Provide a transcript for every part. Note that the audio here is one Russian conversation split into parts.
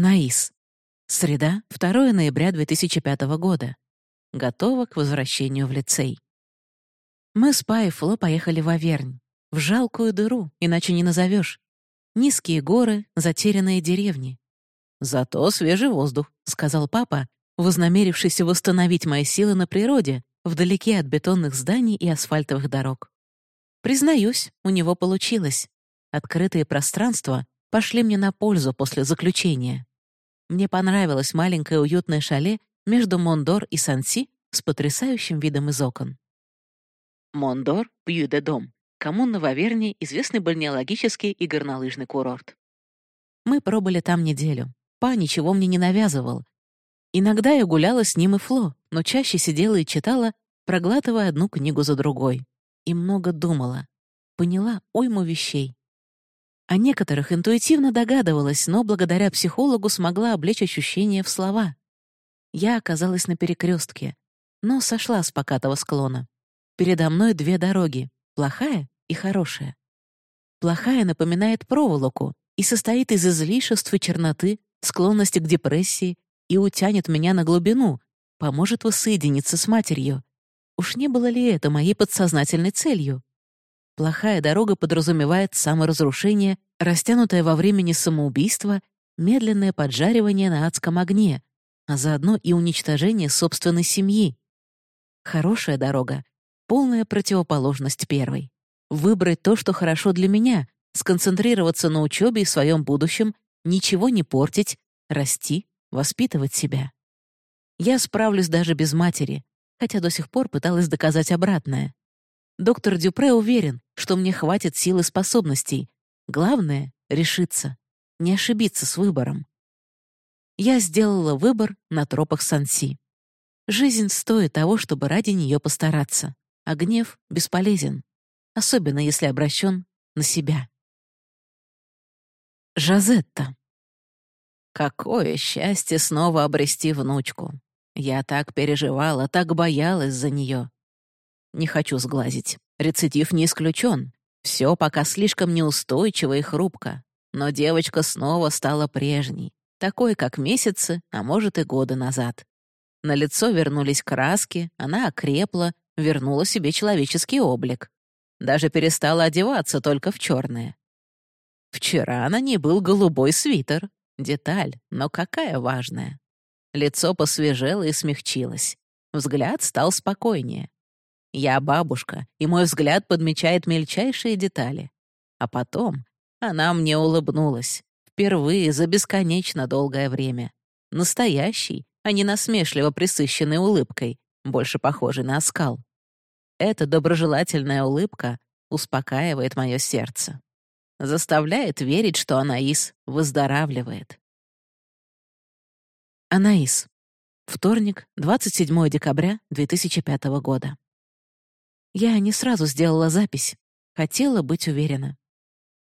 Анаис. Среда, 2 ноября 2005 года. Готова к возвращению в лицей. Мы с Па и Фло поехали в Авернь. В жалкую дыру, иначе не назовешь. Низкие горы, затерянные деревни. «Зато свежий воздух», — сказал папа, вознамерившийся восстановить мои силы на природе, вдалеке от бетонных зданий и асфальтовых дорог. Признаюсь, у него получилось. Открытые пространства пошли мне на пользу после заключения. Мне понравилось маленькое уютное шале между Мондор и Санси с потрясающим видом из окон. Мондор — Пюи-де-Дом, коммуна в Оверни, известный бальнеологический и горнолыжный курорт. Мы пробыли там неделю. Па ничего мне не навязывал. Иногда я гуляла с ним и Фло, но чаще сидела и читала, проглатывая одну книгу за другой. И много думала. Поняла уйму вещей. О некоторых интуитивно догадывалась, но благодаря психологу смогла облечь ощущения в слова. Я оказалась на перекрестке, но сошла с покатого склона. Передо мной две дороги — плохая и хорошая. Плохая напоминает проволоку и состоит из излишеств и черноты, склонности к депрессии и утянет меня на глубину, поможет воссоединиться с матерью. Уж не было ли это моей подсознательной целью? Плохая дорога подразумевает саморазрушение, растянутое во времени самоубийство, медленное поджаривание на адском огне, а заодно и уничтожение собственной семьи. Хорошая дорога — полная противоположность первой. Выбрать то, что хорошо для меня, сконцентрироваться на учебе и своем будущем, ничего не портить, расти, воспитывать себя. Я справлюсь даже без матери, хотя до сих пор пыталась доказать обратное. Доктор Дюпре уверен, что мне хватит сил и способностей. Главное — решиться, не ошибиться с выбором. Я сделала выбор на тропах Санси. Жизнь стоит того, чтобы ради нее постараться, а гнев бесполезен, особенно если обращен на себя. Жазетта. Какое счастье снова обрести внучку. Я так переживала, так боялась за нее. Не хочу сглазить. Рецидив не исключен. Все пока слишком неустойчиво и хрупко. Но девочка снова стала прежней, такой, как месяцы, а может и годы назад. На лицо вернулись краски, она окрепла, вернула себе человеческий облик. Даже перестала одеваться только в черное. Вчера на ней был голубой свитер. Деталь, но какая важная. Лицо посвежело и смягчилось. Взгляд стал спокойнее. Я бабушка, и мой взгляд подмечает мельчайшие детали. А потом она мне улыбнулась. Впервые за бесконечно долгое время. Настоящий, а не насмешливо присыщенной улыбкой, больше похожей на оскал. Эта доброжелательная улыбка успокаивает мое сердце. Заставляет верить, что Анаис выздоравливает. Анаис. Вторник, 27 декабря 2005 года. Я не сразу сделала запись. Хотела быть уверена.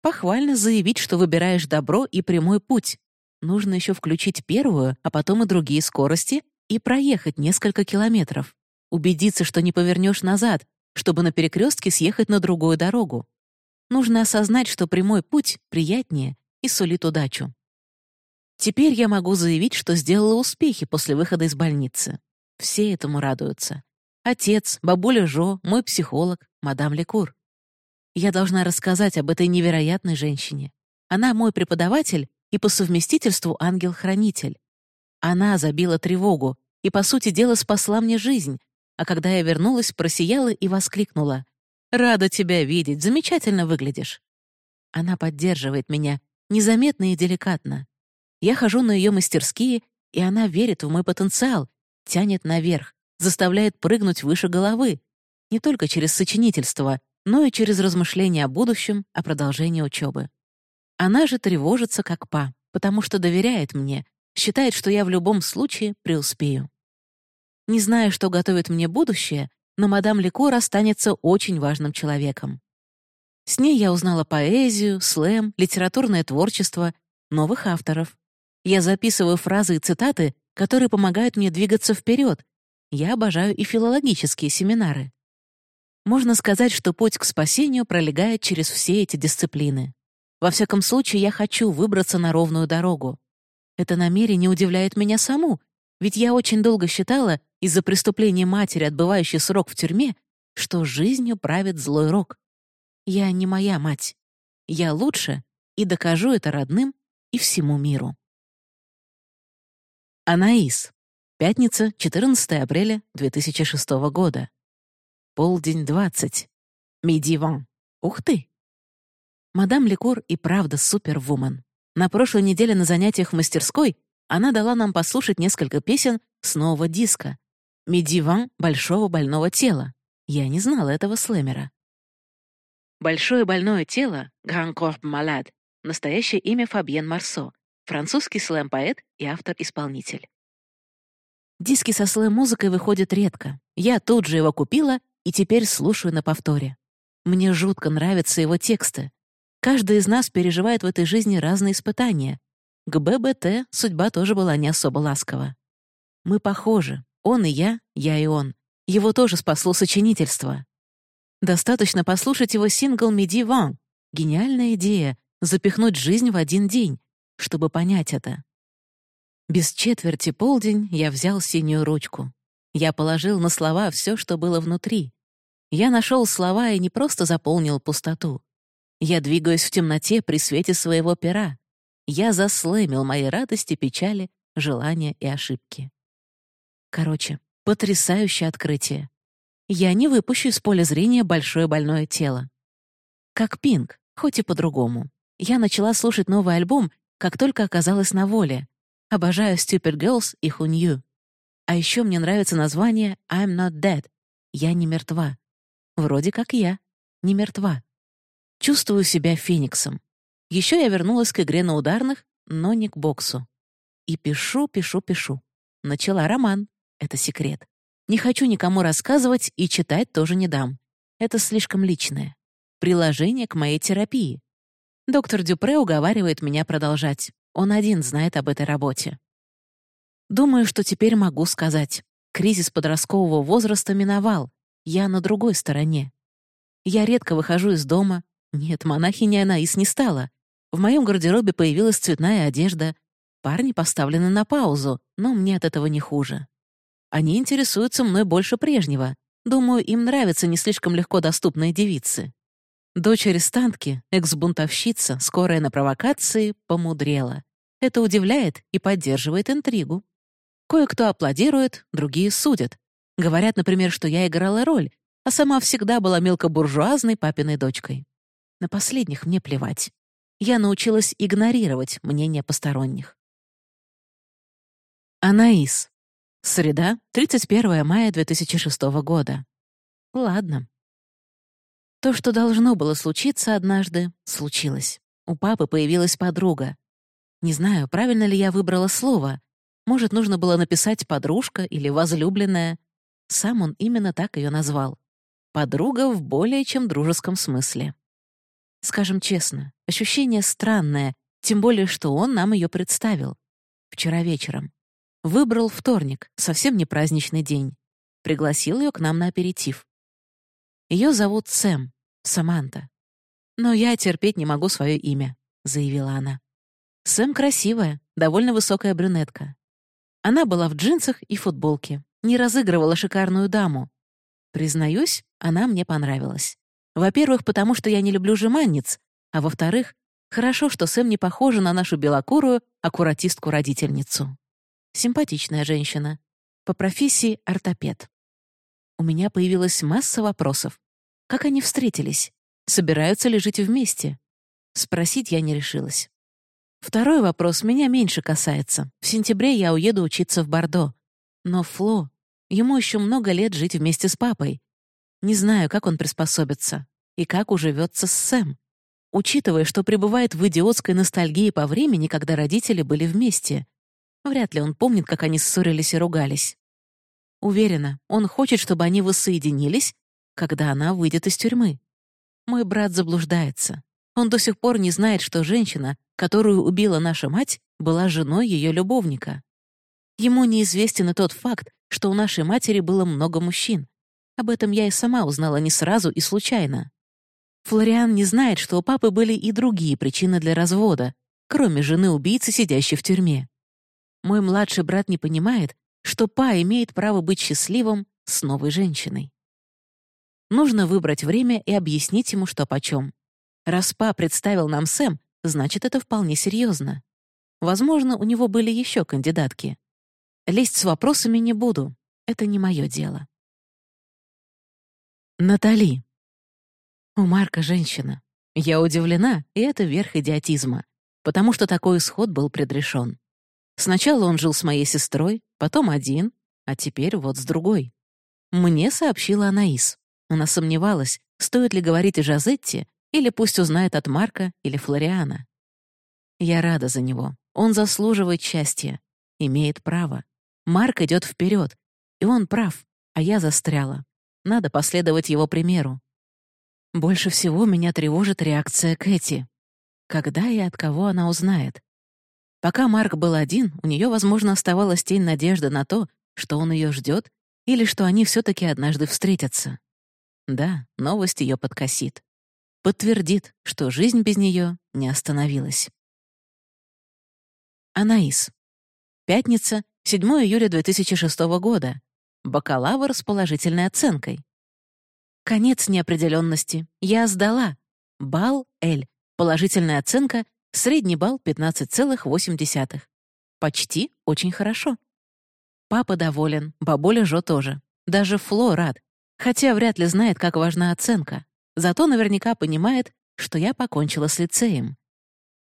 Похвально заявить, что выбираешь добро и прямой путь. Нужно еще включить первую, а потом и другие скорости и проехать несколько километров. Убедиться, что не повернешь назад, чтобы на перекрестке съехать на другую дорогу. Нужно осознать, что прямой путь приятнее и сулит удачу. Теперь я могу заявить, что сделала успехи после выхода из больницы. Все этому радуются. Отец, бабуля Жо, мой психолог, мадам Лекур. Я должна рассказать об этой невероятной женщине. Она мой преподаватель и по совместительству ангел-хранитель. Она забила тревогу и, по сути дела, спасла мне жизнь, а когда я вернулась, просияла и воскликнула. «Рада тебя видеть, замечательно выглядишь». Она поддерживает меня, незаметно и деликатно. Я хожу на ее мастерские, и она верит в мой потенциал, тянет наверх, заставляет прыгнуть выше головы, не только через сочинительство, но и через размышления о будущем, о продолжении учебы. Она же тревожится как па, потому что доверяет мне, считает, что я в любом случае преуспею. Не зная, что готовит мне будущее, но мадам Лекор останется очень важным человеком. С ней я узнала поэзию, слэм, литературное творчество, новых авторов. Я записываю фразы и цитаты, которые помогают мне двигаться вперед, я обожаю и филологические семинары. Можно сказать, что путь к спасению пролегает через все эти дисциплины. Во всяком случае, я хочу выбраться на ровную дорогу. Это намерение удивляет меня саму, ведь я очень долго считала, из-за преступления матери, отбывающей срок в тюрьме, что жизнью правит злой рок. Я не моя мать. Я лучше и докажу это родным и всему миру. Анаис. Пятница, 14 апреля 2006 года. Полдень 20. Медиван. Ух ты! Мадам Ликур и правда супервумен. На прошлой неделе на занятиях в мастерской она дала нам послушать несколько песен с нового диска «Медиван большого больного тела». Я не знала этого слэмера. «Большое больное тело» «Grand Corps Malade» — настоящее имя Фабьен Марсо, французский слэм-поэт и автор-исполнитель. Диски со слэм-музыкой выходят редко. Я тут же его купила и теперь слушаю на повторе. Мне жутко нравятся его тексты. Каждый из нас переживает в этой жизни разные испытания. К ББТ судьба тоже была не особо ласкова. Мы похожи. Он и я, я и он. Его тоже спасло сочинительство. Достаточно послушать его сингл «Меди Ван». Гениальная идея — запихнуть жизнь в один день, чтобы понять это. Без четверти полдень я взял синюю ручку. Я положил на слова все, что было внутри. Я нашел слова и не просто заполнил пустоту. Я двигаюсь в темноте при свете своего пера. Я заслэмил мои радости, печали, желания и ошибки. Короче, потрясающее открытие. Я не выпущу из поля зрения большое больное тело. Как Пинг, хоть и по-другому. Я начала слушать новый альбом, как только оказалась на воле. Обожаю Stupid Girls и Хунью. А еще мне нравится название I'm Not Dead. Я не мертва. Вроде как я. Не мертва. Чувствую себя фениксом. Еще я вернулась к игре на ударных, но не к боксу. И пишу, пишу, пишу. Начала роман. Это секрет. Не хочу никому рассказывать и читать тоже не дам. Это слишком личное. Приложение к моей терапии. Доктор Дюпре уговаривает меня продолжать. Он один знает об этой работе. Думаю, что теперь могу сказать. Кризис подросткового возраста миновал. Я на другой стороне. Я редко выхожу из дома. Нет, монахиня Анаис не стала. В моем гардеробе появилась цветная одежда. Парни поставлены на паузу, но мне от этого не хуже. Они интересуются мной больше прежнего. Думаю, им нравятся не слишком легко доступные девицы. Дочь арестантки, экс-бунтовщица, скорая на провокации, помудрела. Это удивляет и поддерживает интригу. Кое-кто аплодирует, другие судят. Говорят, например, что я играла роль, а сама всегда была мелкобуржуазной папиной дочкой. На последних мне плевать. Я научилась игнорировать мнение посторонних. Анаис. Среда, 31 мая 2006 года. Ладно. То, что должно было случиться однажды, случилось. У папы появилась подруга. Не знаю, правильно ли я выбрала слово. Может, нужно было написать «подружка» или «возлюбленная». Сам он именно так ее назвал. Подруга в более чем дружеском смысле. Скажем честно, ощущение странное, тем более, что он нам ее представил. Вчера вечером. Выбрал вторник, совсем не праздничный день. Пригласил ее к нам на аперитив. Ее зовут Сэм, Саманта. «Но я терпеть не могу свое имя», — заявила она. Сэм красивая, довольно высокая брюнетка. Она была в джинсах и футболке, не разыгрывала шикарную даму. Признаюсь, она мне понравилась. Во-первых, потому что я не люблю жеманниц, а во-вторых, хорошо, что Сэм не похожа на нашу белокурую аккуратистку-родительницу. Симпатичная женщина. По профессии ортопед. У меня появилась масса вопросов. Как они встретились? Собираются ли жить вместе? Спросить я не решилась. Второй вопрос меня меньше касается. В сентябре я уеду учиться в Бордо. Но Фло, ему еще много лет жить вместе с папой. Не знаю, как он приспособится и как уживется с Сэм. Учитывая, что пребывает в идиотской ностальгии по времени, когда родители были вместе. Вряд ли он помнит, как они ссорились и ругались. Уверена, он хочет, чтобы они воссоединились, когда она выйдет из тюрьмы. Мой брат заблуждается. Он до сих пор не знает, что женщина, которую убила наша мать, была женой ее любовника. Ему неизвестен и тот факт, что у нашей матери было много мужчин. Об этом я и сама узнала не сразу и случайно. Флориан не знает, что у папы были и другие причины для развода, кроме жены убийцы, сидящей в тюрьме. Мой младший брат не понимает, что Па имеет право быть счастливым с новой женщиной. Нужно выбрать время и объяснить ему, что почем. Раз Па представил нам Сэм, значит, это вполне серьезно. Возможно, у него были еще кандидатки. Лезть с вопросами не буду. Это не мое дело. Натали. У Марка женщина. Я удивлена, и это верх идиотизма, потому что такой исход был предрешен. Сначала он жил с моей сестрой, потом один, а теперь вот с другой. Мне сообщила Анаис. Она сомневалась, стоит ли говорить о Жазетте, или пусть узнает от Марка или Флориана. Я рада за него. Он заслуживает счастья. Имеет право. Марк идет вперед, и он прав, а я застряла. Надо последовать его примеру. Больше всего меня тревожит реакция Кэти. Когда и от кого она узнает? Пока Марк был один, у нее, возможно, оставалась тень надежды на то, что он ее ждет, или что они все таки однажды встретятся. Да, новость ее подкосит. Подтвердит, что жизнь без нее не остановилась. Анаис. Пятница, 7 июля 2006 года. Бакалавр с положительной оценкой. Конец неопределенности. Я сдала. Бал Л. Положительная оценка Средний балл 15,8. Почти очень хорошо. Папа доволен, бабуля Жо тоже. Даже Фло рад. Хотя вряд ли знает, как важна оценка. Зато наверняка понимает, что я покончила с лицеем.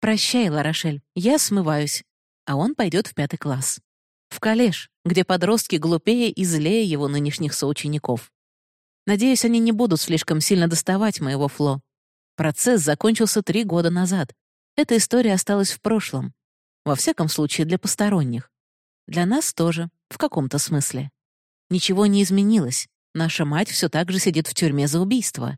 «Прощай, Ларошель, я смываюсь». А он пойдет в пятый класс. В коллеж, где подростки глупее и злее его нынешних соучеников. Надеюсь, они не будут слишком сильно доставать моего Фло. Процесс закончился три года назад, эта история осталась в прошлом. Во всяком случае, для посторонних. Для нас тоже, в каком-то смысле. Ничего не изменилось. Наша мать все так же сидит в тюрьме за убийство.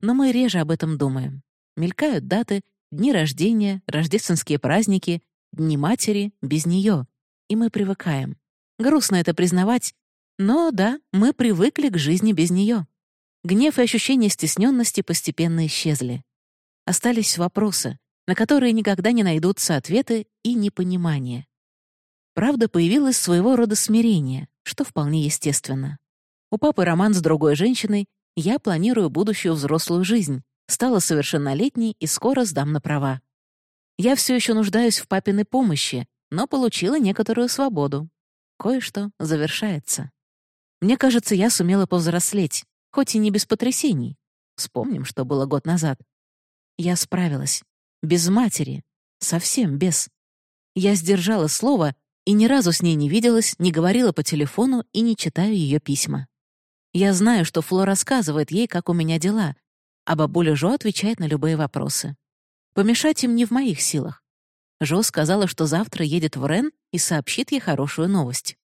Но мы реже об этом думаем. Мелькают даты, дни рождения, рождественские праздники, дни матери без нее. И мы привыкаем. Грустно это признавать, но да, мы привыкли к жизни без нее. Гнев и ощущение стесненности постепенно исчезли. Остались вопросы, на которые никогда не найдутся ответы и непонимание. Правда, появилось своего рода смирение, что вполне естественно. У папы роман с другой женщиной, я планирую будущую взрослую жизнь, стала совершеннолетней и скоро сдам на права. Я все еще нуждаюсь в папиной помощи, но получила некоторую свободу. Кое-что завершается. Мне кажется, я сумела повзрослеть, хоть и не без потрясений. Вспомним, что было год назад. Я справилась. Без матери. Совсем без. Я сдержала слово и ни разу с ней не виделась, не говорила по телефону и не читаю ее письма. Я знаю, что Фло рассказывает ей, как у меня дела, а бабуля Жо отвечает на любые вопросы. Помешать им не в моих силах. Жо сказала, что завтра едет в Рен и сообщит ей хорошую новость.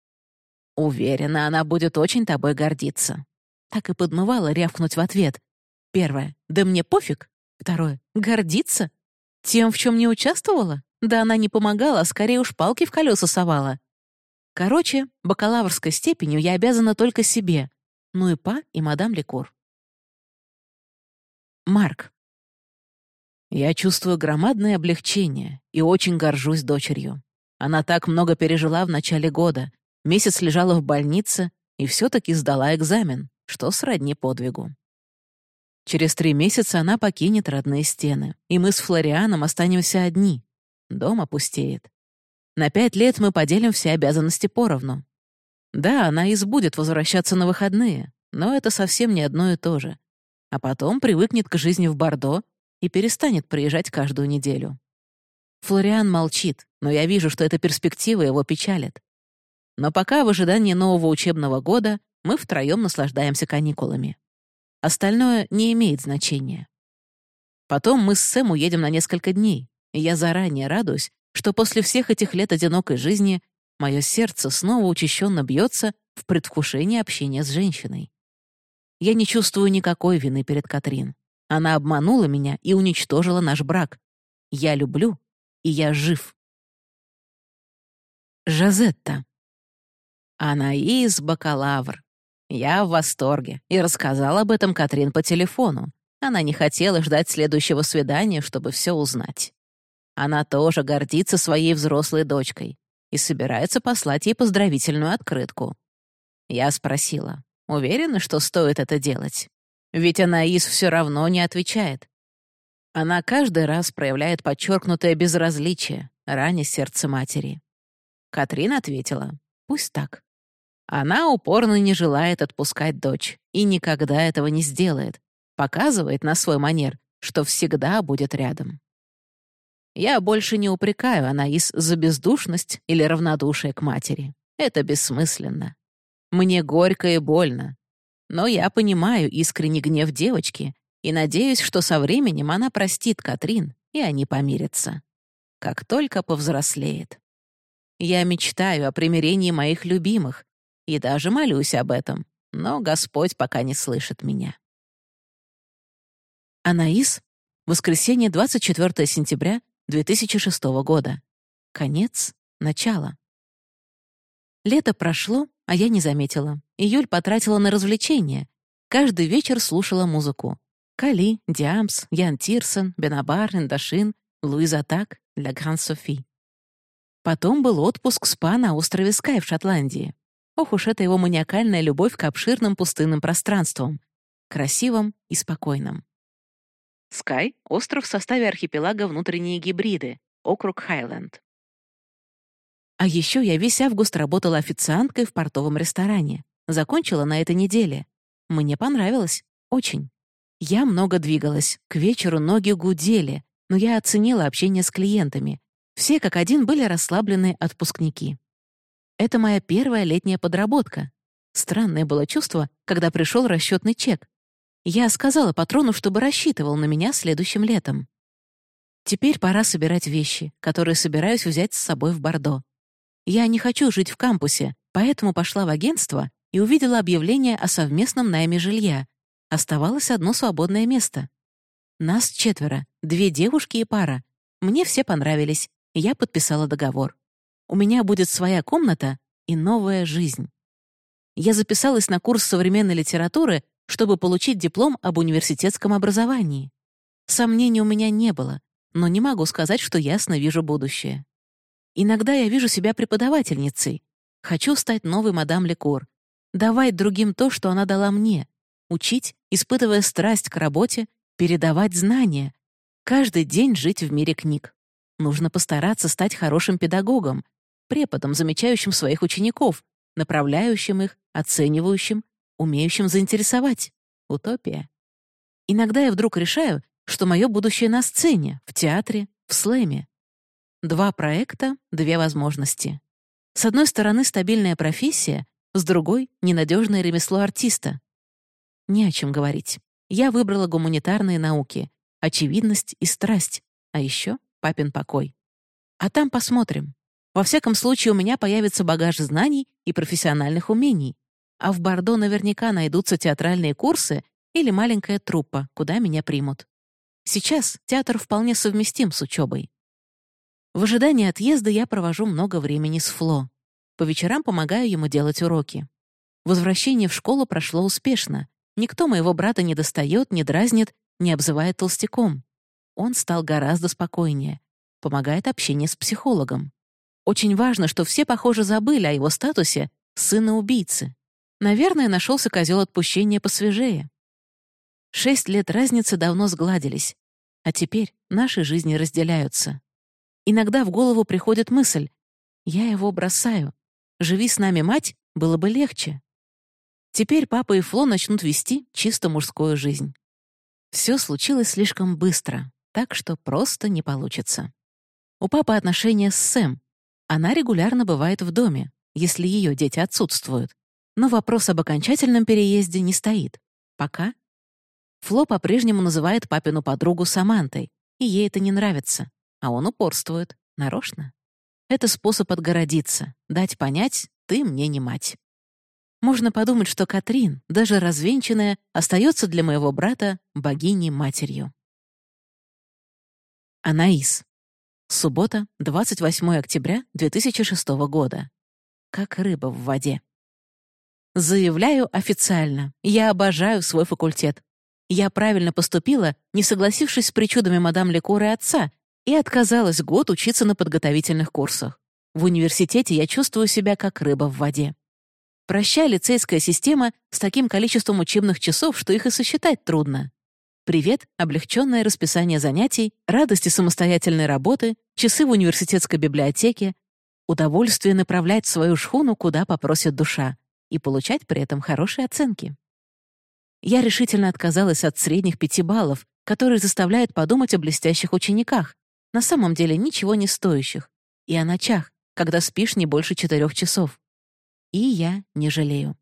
Уверена, она будет очень тобой гордиться. Так и подмывала рявкнуть в ответ. Первое. Да мне пофиг. Второе. Гордиться? Тем, в чем не участвовала? Да она не помогала, а скорее уж палки в колеса совала. Короче, бакалаврской степенью я обязана только себе. Ну и мадам Лекур. Марк. Я чувствую громадное облегчение и очень горжусь дочерью. Она так много пережила в начале года, месяц лежала в больнице и все таки сдала экзамен, что сродни подвигу. Через три месяца она покинет родные стены, и мы с Флорианом останемся одни. Дом опустеет. На пять лет мы поделим все обязанности поровну. Да, она избудет возвращаться на выходные, но это совсем не одно и то же. А потом привыкнет к жизни в Бордо и перестанет приезжать каждую неделю. Флориан молчит, но я вижу, что эта перспектива его печалит. Но пока в ожидании нового учебного года мы втроем наслаждаемся каникулами. Остальное не имеет значения. Потом мы с Сэм уедем на несколько дней, и я заранее радуюсь, что после всех этих лет одинокой жизни мое сердце снова учащенно бьется в предвкушении общения с женщиной. Я не чувствую никакой вины перед Катрин. Она обманула меня и уничтожила наш брак. Я люблю, и я жив. Жазетта. Анаис бакалавр. Я в восторге и рассказал об этом Катрин по телефону. Она не хотела ждать следующего свидания, чтобы все узнать. Она тоже гордится своей взрослой дочкой. И собирается послать ей поздравительную открытку. Я спросила, уверена, что стоит это делать? Ведь Анаис все равно не отвечает. Она каждый раз проявляет подчеркнутое безразличие, раня сердце матери. Катрин ответила, пусть так. Она упорно не желает отпускать дочь и никогда этого не сделает, показывает на свой манер, что всегда будет рядом. Я больше не упрекаю Анаис за бездушность или равнодушие к матери. Это бессмысленно. Мне горько и больно. Но я понимаю искренний гнев девочки и надеюсь, что со временем она простит Катрин, и они помирятся. Как только повзрослеет. Я мечтаю о примирении моих любимых и даже молюсь об этом, но Господь пока не слышит меня. Анаис, воскресенье, 24 сентября 2006 года. Конец, начало. Лето прошло, а я не заметила. Июль потратила на развлечения. Каждый вечер слушала музыку. Кали, Диамс, Ян Тирсон, Бенабар, Индашин, Луиза Так, Ля Гран Софи. Потом был отпуск СПА на острове Скай в Шотландии. Ох уж это его маниакальная любовь к обширным пустынным пространствам. Красивым и спокойным. Скай — остров в составе архипелага «Внутренние гибриды», округ Хайленд. А еще я весь август работала официанткой в портовом ресторане. Закончила на этой неделе. Мне понравилось. Очень. Я много двигалась. К вечеру ноги гудели, но я оценила общение с клиентами. Все как один были расслабленные отпускники. Это моя первая летняя подработка. Странное было чувство, когда пришел расчетный чек. Я сказала патрону, чтобы рассчитывал на меня следующим летом. Теперь пора собирать вещи, которые собираюсь взять с собой в Бордо. Я не хочу жить в кампусе, поэтому пошла в агентство и увидела объявление о совместном найме жилья. Оставалось одно свободное место. Нас четверо, две девушки и пара. Мне все понравились, и я подписала договор. У меня будет своя комната и новая жизнь. Я записалась на курс современной литературы чтобы получить диплом об университетском образовании. Сомнений у меня не было, но не могу сказать, что ясно вижу будущее. Иногда я вижу себя преподавательницей. Хочу стать новой мадам Лекор, давать другим то, что она дала мне, учить, испытывая страсть к работе, передавать знания, каждый день жить в мире книг. Нужно постараться стать хорошим педагогом, преподом, замечающим своих учеников, направляющим их, оценивающим, умеющим заинтересовать. Утопия. Иногда я вдруг решаю, что мое будущее на сцене, в театре, в слэме. Два проекта, две возможности. С одной стороны, стабильная профессия, с другой — ненадежное ремесло артиста. Не о чем говорить. Я выбрала гуманитарные науки, очевидность и страсть, а еще папин покой. А там посмотрим. Во всяком случае, у меня появится багаж знаний и профессиональных умений, а в Бордо наверняка найдутся театральные курсы или маленькая труппа, куда меня примут. Сейчас театр вполне совместим с учебой. В ожидании отъезда я провожу много времени с Фло. По вечерам помогаю ему делать уроки. Возвращение в школу прошло успешно. Никто моего брата не достает, не дразнит, не обзывает толстяком. Он стал гораздо спокойнее. Помогает общение с психологом. Очень важно, что все, похоже, забыли о его статусе сына убийцы. Наверное, нашелся козел отпущения посвежее. Шесть лет разницы давно сгладились, а теперь наши жизни разделяются. Иногда в голову приходит мысль «Я его бросаю. Живи с нами, мать, было бы легче». Теперь папа и Фло начнут вести чисто мужскую жизнь. Все случилось слишком быстро, так что просто не получится. У папы отношения с Сэм. Она регулярно бывает в доме, если ее дети отсутствуют. Но вопрос об окончательном переезде не стоит. Пока. Фло по-прежнему называет папину подругу Самантой, и ей это не нравится. А он упорствует. Нарочно. Это способ отгородиться, дать понять, ты мне не мать. Можно подумать, что Катрин, даже развенчанная, остается для моего брата богиней-матерью. Анаис. Суббота, 28 октября 2006 года. Как рыба в воде. Заявляю официально. Я обожаю свой факультет. Я правильно поступила, не согласившись с причудами мадам Лекор и отца, и отказалась год учиться на подготовительных курсах. В университете я чувствую себя как рыба в воде. Прощай, лицейская система с таким количеством учебных часов, что их и сосчитать трудно. Привет, облегченное расписание занятий, радости самостоятельной работы, часы в университетской библиотеке, удовольствие направлять свою шхуну, куда попросит душа, и получать при этом хорошие оценки. Я решительно отказалась от средних пяти баллов, которые заставляют подумать о блестящих учениках, на самом деле ничего не стоящих, и о ночах, когда спишь не больше четырех часов. И я не жалею.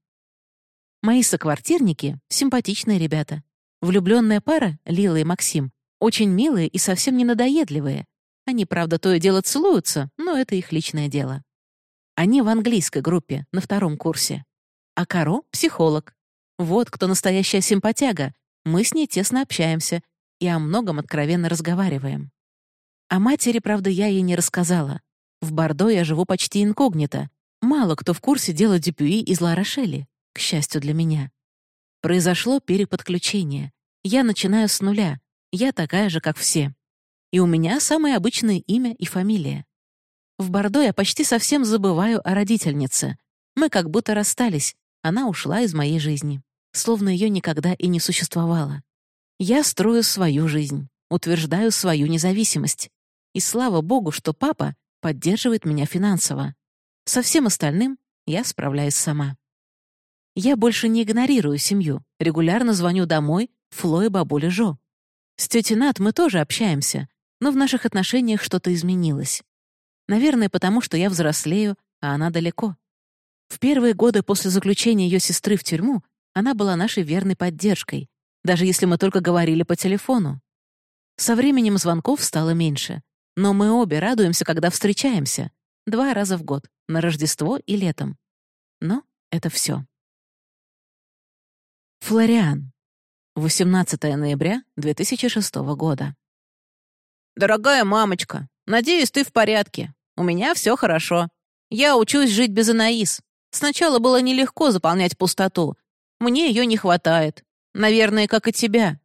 Мои соквартирники — симпатичные ребята. Влюбленная пара, Лила и Максим, очень милые и совсем не надоедливые. Они, правда, то и дело целуются, но это их личное дело. Они в английской группе, на втором курсе. А Каро — психолог. Вот кто настоящая симпатяга. Мы с ней тесно общаемся и о многом откровенно разговариваем. О матери, правда, я ей не рассказала. В Бордо я живу почти инкогнито. Мало кто в курсе дела Дюпюи из Ла-Рошели, к счастью для меня. Произошло переподключение. Я начинаю с нуля. Я такая же, как все. И у меня самое обычное имя и фамилия. В Бордо я почти совсем забываю о родительнице. Мы как будто расстались. Она ушла из моей жизни. Словно ее никогда и не существовало. Я строю свою жизнь, утверждаю свою независимость. И слава богу, что папа поддерживает меня финансово. Со всем остальным я справляюсь сама. Я больше не игнорирую семью, регулярно звоню домой Фло и бабуле Жо. С тетей Нат мы тоже общаемся, но в наших отношениях что-то изменилось. Наверное, потому что я взрослею, а она далеко. В первые годы после заключения ее сестры в тюрьму она была нашей верной поддержкой, даже если мы только говорили по телефону. Со временем звонков стало меньше, но мы обе радуемся, когда встречаемся. Два раза в год, на Рождество и летом. Но это все. Флориан. 18 ноября 2006 года. «Дорогая мамочка, надеюсь, ты в порядке. У меня все хорошо. Я учусь жить без Анаис. Сначала было нелегко заполнять пустоту. Мне ее не хватает. Наверное, как и тебя.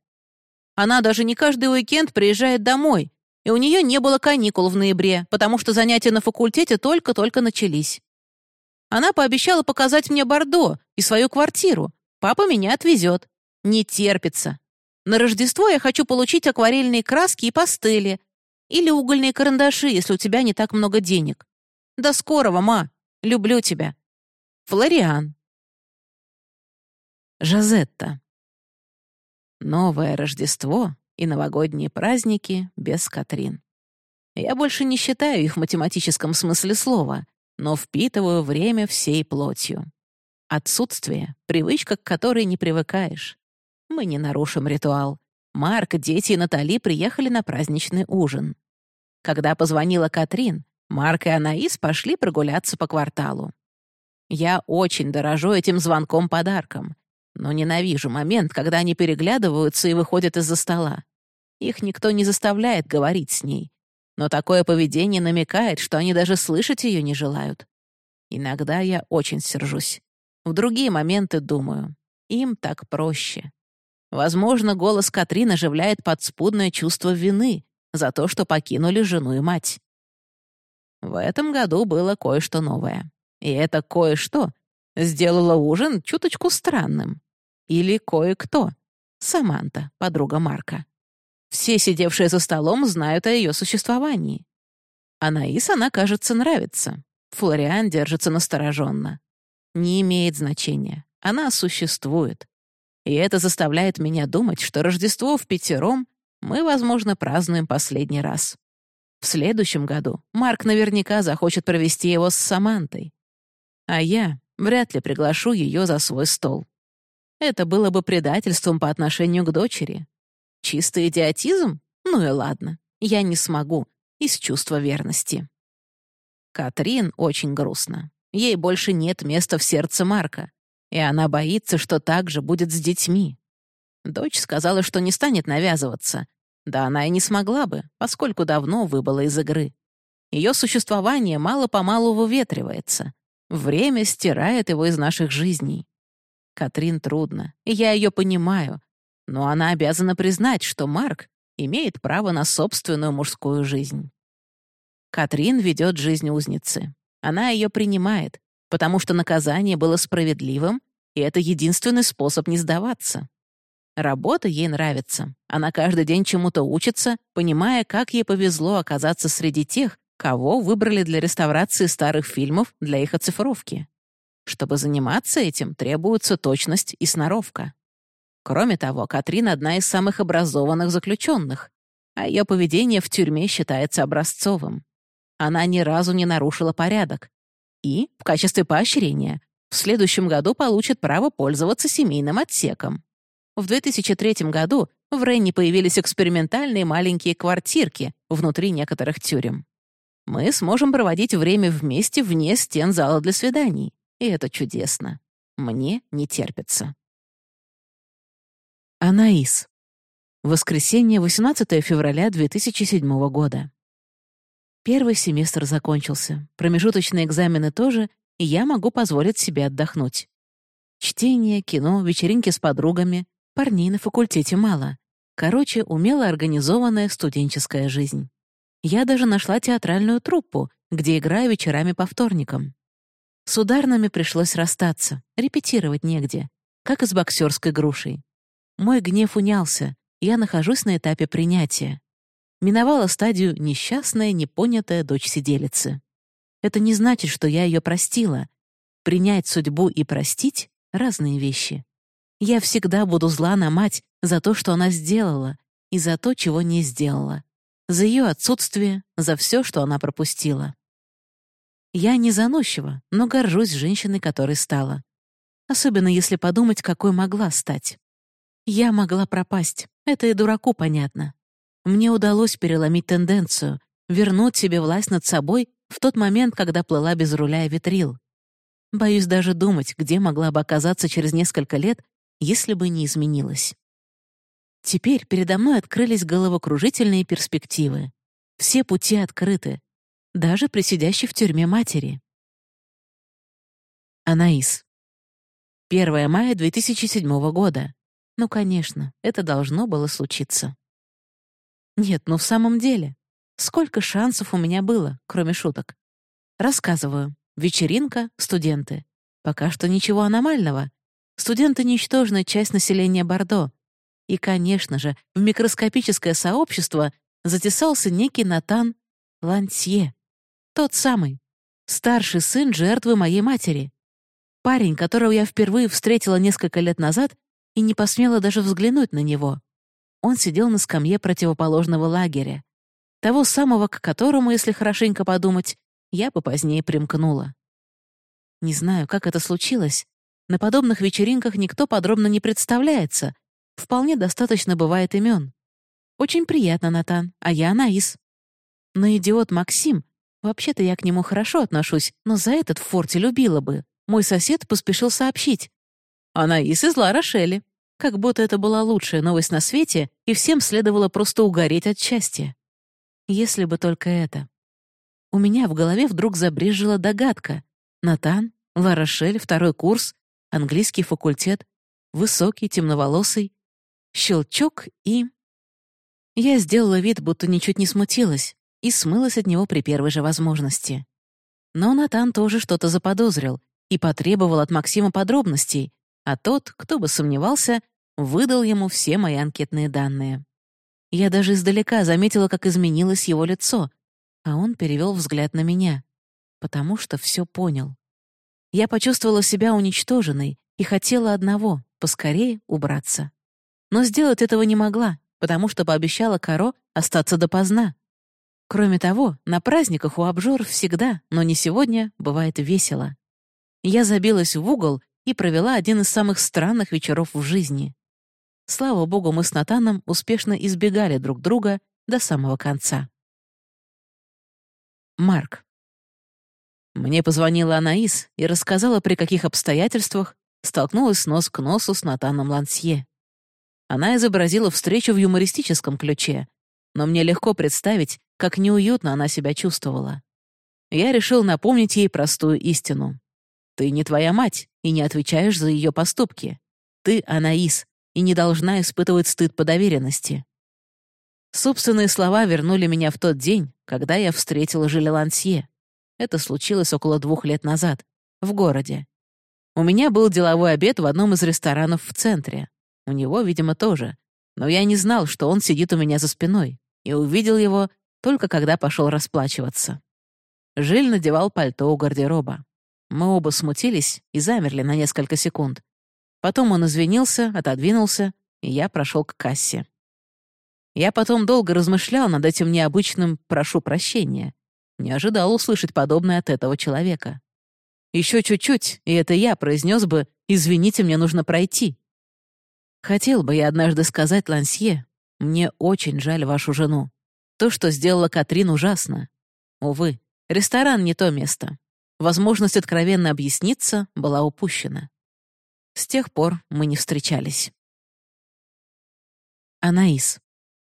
Она даже не каждый уикенд приезжает домой, и у нее не было каникул в ноябре, потому что занятия на факультете только-только начались. Она пообещала показать мне Бордо и свою квартиру, Папа меня отвезет. Не терпится. На Рождество я хочу получить акварельные краски и пастели. Или угольные карандаши, если у тебя не так много денег. До скорого, ма. Люблю тебя. Флориан. Жазетта. Новое Рождество и новогодние праздники без Катрин. Я больше не считаю их в математическом смысле слова, но впитываю время всей плотью. Отсутствие — привычка, к которой не привыкаешь. Мы не нарушим ритуал. Марк, дети и Натали приехали на праздничный ужин. Когда позвонила Катрин, Марк и Анаис пошли прогуляться по кварталу. Я очень дорожу этим звонком-подарком, но ненавижу момент, когда они переглядываются и выходят из-за стола. Их никто не заставляет говорить с ней, но такое поведение намекает, что они даже слышать ее не желают. Иногда я очень сержусь. В другие моменты думаю, им так проще. Возможно, голос Катрин оживляет подспудное чувство вины за то, что покинули жену и мать. В этом году было кое-что новое. И это кое-что сделало ужин чуточку странным. Или кое-кто. Саманта, подруга Марка. Все, сидевшие за столом, знают о ее существовании. Анаис она, кажется, нравится. Флориан держится настороженно не имеет значения. Она существует. И это заставляет меня думать, что Рождество в пятером мы, возможно, празднуем последний раз. В следующем году Марк наверняка захочет провести его с Самантой. А я вряд ли приглашу ее за свой стол. Это было бы предательством по отношению к дочери. Чистый идиотизм? Ну и ладно, я не смогу, из чувства верности. Катрин очень грустно. Ей больше нет места в сердце Марка, и она боится, что так же будет с детьми. Дочь сказала, что не станет навязываться. Да она и не смогла бы, поскольку давно выбыла из игры. Ее существование мало-помалу выветривается. Время стирает его из наших жизней. Катрин трудно, и я ее понимаю, но она обязана признать, что Марк имеет право на собственную мужскую жизнь. Катрин ведет жизнь узницы, Она ее принимает, потому что наказание было справедливым, и это единственный способ не сдаваться. Работа ей нравится. Она каждый день чему-то учится, понимая, как ей повезло оказаться среди тех, кого выбрали для реставрации старых фильмов для их оцифровки. Чтобы заниматься этим, требуется точность и сноровка. Кроме того, Катрин — одна из самых образованных заключенных, а ее поведение в тюрьме считается образцовым. Она ни разу не нарушила порядок. И, в качестве поощрения, в следующем году получит право пользоваться семейным отсеком. В 2003 году в Ренни появились экспериментальные маленькие квартирки внутри некоторых тюрем. Мы сможем проводить время вместе вне стен зала для свиданий. И это чудесно. Мне не терпится. Анаис. Воскресенье, 18 февраля 2007 года. Первый семестр закончился, промежуточные экзамены тоже, и я могу позволить себе отдохнуть. Чтение, кино, вечеринки с подругами, Парней на факультете мало. Короче, умело организованная студенческая жизнь. Я даже нашла театральную труппу, где играю вечерами по вторникам. С ударными пришлось расстаться, репетировать негде, как и с боксерской грушей. Мой гнев унялся, я нахожусь на этапе принятия. Миновала стадию несчастная, непонятая дочь сиделицы. Это не значит, что я ее простила. Принять судьбу и простить — разные вещи. Я всегда буду зла на мать за то, что она сделала, и за то, чего не сделала. За ее отсутствие, за все, что она пропустила. Я не заносчива, но горжусь женщиной, которой стала. Особенно если подумать, какой могла стать. Я могла пропасть, это и дураку понятно. Мне удалось переломить тенденцию, вернуть себе власть над собой в тот момент, когда плыла без руля и ветрил. Боюсь даже думать, где могла бы оказаться через несколько лет, если бы не изменилось. Теперь передо мной открылись головокружительные перспективы. Все пути открыты, даже при сидящей в тюрьме матери. Анаис. 1 мая 2007 года. Ну, конечно, это должно было случиться. Нет, ну в самом деле, сколько шансов у меня было, кроме шуток. Рассказываю. Вечеринка, студенты. Пока что ничего аномального. Студенты — ничтожная часть населения Бордо. И, конечно же, в микроскопическое сообщество затесался некий Натан Лансье. Тот самый. Старший сын жертвы моей матери. Парень, которого я впервые встретила несколько лет назад и не посмела даже взглянуть на него. Он сидел на скамье противоположного лагеря. Того самого, к которому, если хорошенько подумать, я бы позднее примкнула. Не знаю, как это случилось, на подобных вечеринках никто подробно не представляется. Вполне достаточно бывает имен. Очень приятно, Натан, а я Анаис. Но идиот Максим, вообще-то я к нему хорошо отношусь, но за этот в форте любила бы. Мой сосед поспешил сообщить. Анаис из Ла. Как будто это была лучшая новость на свете, и всем следовало просто угореть от счастья. Если бы только это. У меня в голове вдруг забрежила догадка. Натан, Ла Рошель, второй курс, английский факультет, высокий, темноволосый, щелчок и... Я сделала вид, будто ничуть не смутилась, и смылась от него при первой же возможности. Но Натан тоже что-то заподозрил и потребовал от Максима подробностей, а тот, кто бы сомневался, выдал ему все мои анкетные данные. Я даже издалека заметила, как изменилось его лицо, а он перевел взгляд на меня, потому что все понял. Я почувствовала себя уничтоженной и хотела одного — поскорее убраться. Но сделать этого не могла, потому что пообещала Каро остаться допоздна. Кроме того, на праздниках у обжор всегда, но не сегодня, бывает весело. Я забилась в угол и провела один из самых странных вечеров в жизни. Слава богу, мы с Натаном успешно избегали друг друга до самого конца. Марк. Мне позвонила Анаис и рассказала, при каких обстоятельствах столкнулась нос к носу с Натаном Лансье. Она изобразила встречу в юмористическом ключе, но мне легко представить, как неуютно она себя чувствовала. Я решил напомнить ей простую истину. Ты не твоя мать и не отвечаешь за ее поступки. Ты Анаис и не должна испытывать стыд по доверенности. Собственные слова вернули меня в тот день, когда я встретила Жиле Лансье. Это случилось около двух лет назад, в городе. У меня был деловой обед в одном из ресторанов в центре. У него, видимо, тоже. Но я не знал, что он сидит у меня за спиной, и увидел его только когда пошел расплачиваться. Жиль надевал пальто у гардероба. Мы оба смутились и замерли на несколько секунд. Потом он извинился, отодвинулся, и я прошел к кассе. Я потом долго размышлял над этим необычным «прошу прощения». Не ожидал услышать подобное от этого человека. Еще чуть-чуть, и это я произнес бы «извините, мне нужно пройти». Хотел бы я однажды сказать Лансье, мне очень жаль вашу жену. То, что сделала Катрин, ужасно. Увы, ресторан не то место. Возможность откровенно объясниться была упущена. С тех пор мы не встречались. Анаис.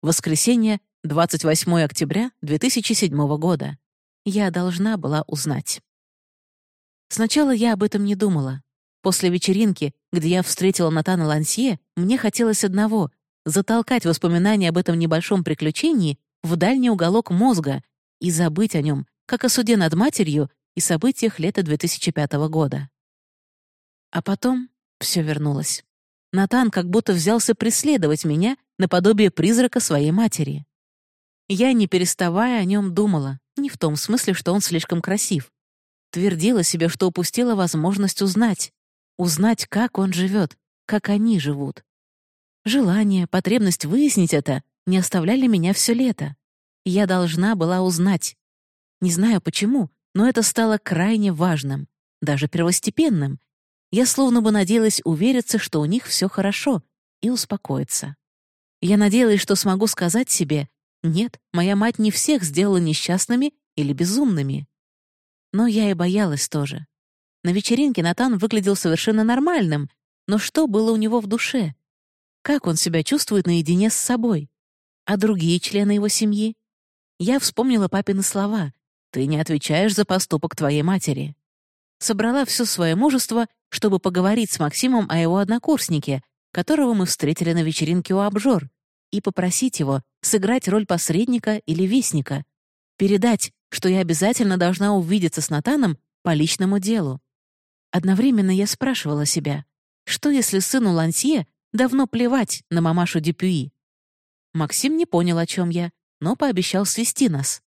Воскресенье, 28 октября 2007 года. Я должна была узнать. Сначала я об этом не думала. После вечеринки, где я встретила Натана Лансье, мне хотелось одного — затолкать воспоминания об этом небольшом приключении в дальний уголок мозга и забыть о нем, как о суде над матерью и событиях лета 2005 года. А потом все вернулось. Натан как будто взялся преследовать меня наподобие призрака своей матери. Я, не переставая, о нем думала, не в том смысле, что он слишком красив. Твердила себе, что упустила возможность узнать, узнать, как он живет, как они живут. Желание, потребность выяснить это не оставляли меня все лето. Я должна была узнать. Не знаю почему, но это стало крайне важным, даже первостепенным. Я словно бы надеялась увериться, что у них все хорошо, и успокоиться. Я надеялась, что смогу сказать себе, нет, моя мать не всех сделала несчастными или безумными. Но я и боялась тоже. На вечеринке Натан выглядел совершенно нормальным, но что было у него в душе? Как он себя чувствует наедине с собой? А другие члены его семьи? Я вспомнила папины слова «Ты не отвечаешь за поступок твоей матери». Собрала все свое мужество, чтобы поговорить с Максимом о его однокурснике, которого мы встретили на вечеринке у обжор, и попросить его сыграть роль посредника или вестника, передать, что я обязательно должна увидеться с Натаном по личному делу. Одновременно я спрашивала себя, что если сыну Лансье давно плевать на мамашу Дюпюи? Максим не понял, о чем я, но пообещал свести нас.